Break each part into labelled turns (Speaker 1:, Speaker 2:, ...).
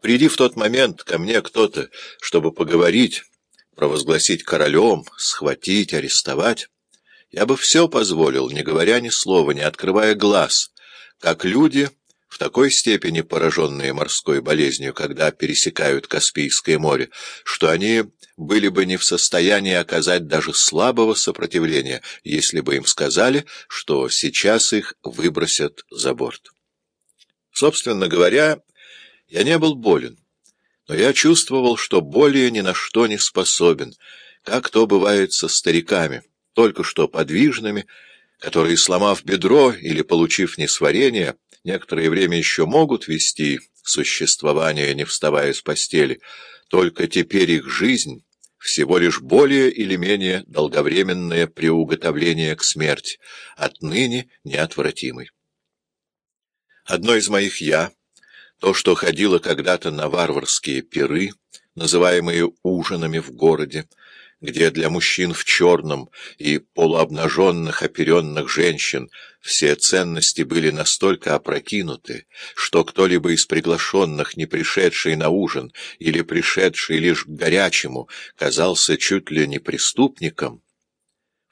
Speaker 1: Приди в тот момент ко мне кто-то, чтобы поговорить, провозгласить королем, схватить, арестовать, я бы все позволил, не говоря ни слова, не открывая глаз, как люди, в такой степени пораженные морской болезнью, когда пересекают Каспийское море, что они были бы не в состоянии оказать даже слабого сопротивления, если бы им сказали, что сейчас их выбросят за борт. Собственно говоря, я не был болен, но я чувствовал, что более ни на что не способен, как то бывает со стариками, только что подвижными, которые, сломав бедро или получив несварение, некоторое время еще могут вести существование, не вставая с постели, только теперь их жизнь всего лишь более или менее долговременное приуготовление к смерти, отныне неотвратимой. Одно из моих «я» То, что ходило когда-то на варварские пиры, называемые ужинами в городе, где для мужчин в черном и полуобнаженных оперенных женщин все ценности были настолько опрокинуты, что кто-либо из приглашенных, не пришедший на ужин или пришедший лишь к горячему, казался чуть ли не преступником,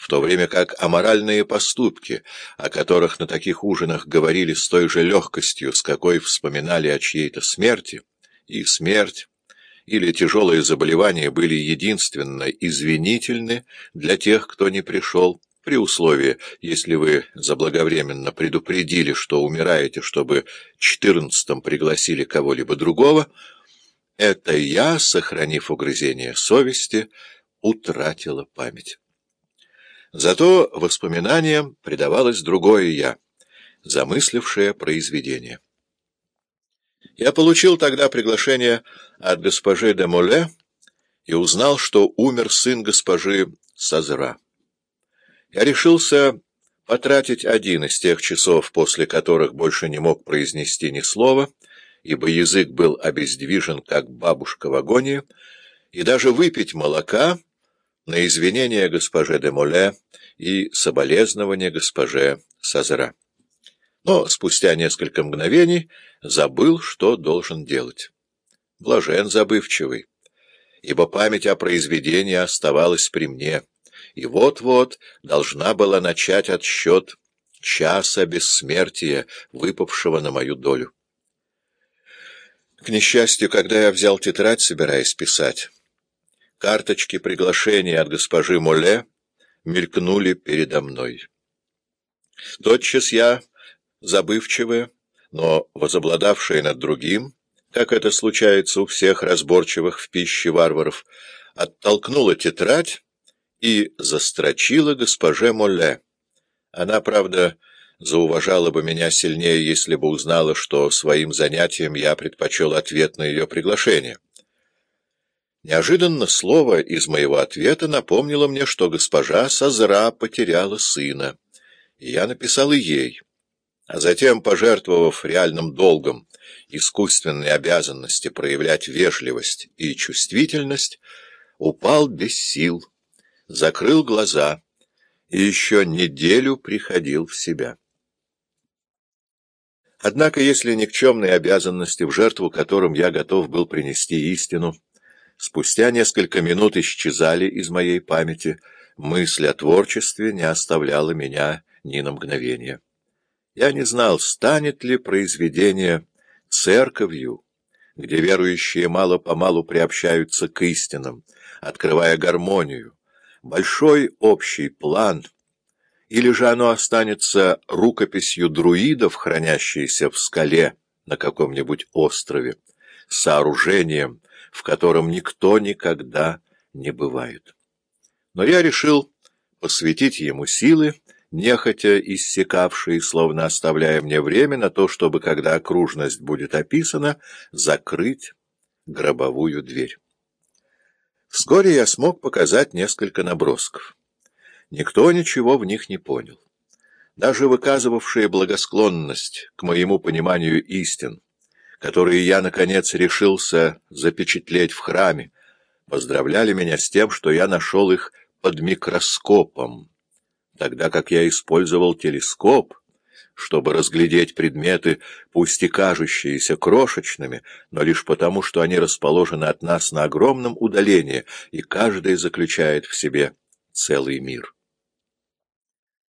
Speaker 1: в то время как аморальные поступки, о которых на таких ужинах говорили с той же легкостью, с какой вспоминали о чьей-то смерти, и смерть, или тяжелые заболевания были единственно извинительны для тех, кто не пришел, при условии, если вы заблаговременно предупредили, что умираете, чтобы четырнадцатом пригласили кого-либо другого, это я, сохранив угрызение совести, утратила память. Зато воспоминаниям придавалось другое «я», замыслившее произведение. Я получил тогда приглашение от госпожи де Моле и узнал, что умер сын госпожи Сазра. Я решился потратить один из тех часов, после которых больше не мог произнести ни слова, ибо язык был обездвижен, как бабушка в агонии, и даже выпить молока — на извинения госпоже де Моле и соболезнования госпоже Сазера. Но спустя несколько мгновений забыл, что должен делать. Блажен забывчивый, ибо память о произведении оставалась при мне, и вот-вот должна была начать отсчет часа бессмертия, выпавшего на мою долю. К несчастью, когда я взял тетрадь, собираясь писать, Карточки приглашения от госпожи Моле мелькнули передо мной. Тотчас я, забывчивая, но возобладавшая над другим, как это случается у всех разборчивых в пище варваров, оттолкнула тетрадь и застрочила госпоже Моле. Она, правда, зауважала бы меня сильнее, если бы узнала, что своим занятием я предпочел ответ на ее приглашение. Неожиданно слово из моего ответа напомнило мне, что госпожа Сазра потеряла сына, и я написал и ей. А затем, пожертвовав реальным долгом искусственной обязанности проявлять вежливость и чувствительность, упал без сил, закрыл глаза и еще неделю приходил в себя. Однако, если никчемные обязанности, в жертву которым я готов был принести истину, Спустя несколько минут исчезали из моей памяти, мысль о творчестве не оставляла меня ни на мгновение. Я не знал, станет ли произведение церковью, где верующие мало-помалу приобщаются к истинам, открывая гармонию, большой общий план, или же оно останется рукописью друидов, хранящейся в скале на каком-нибудь острове, сооружением, в котором никто никогда не бывает. Но я решил посвятить ему силы, нехотя иссякавшие, словно оставляя мне время на то, чтобы, когда окружность будет описана, закрыть гробовую дверь. Вскоре я смог показать несколько набросков. Никто ничего в них не понял. Даже выказывавшие благосклонность к моему пониманию истин, которые я, наконец, решился запечатлеть в храме, поздравляли меня с тем, что я нашел их под микроскопом, тогда как я использовал телескоп, чтобы разглядеть предметы, пусть и кажущиеся крошечными, но лишь потому, что они расположены от нас на огромном удалении, и каждый заключает в себе целый мир.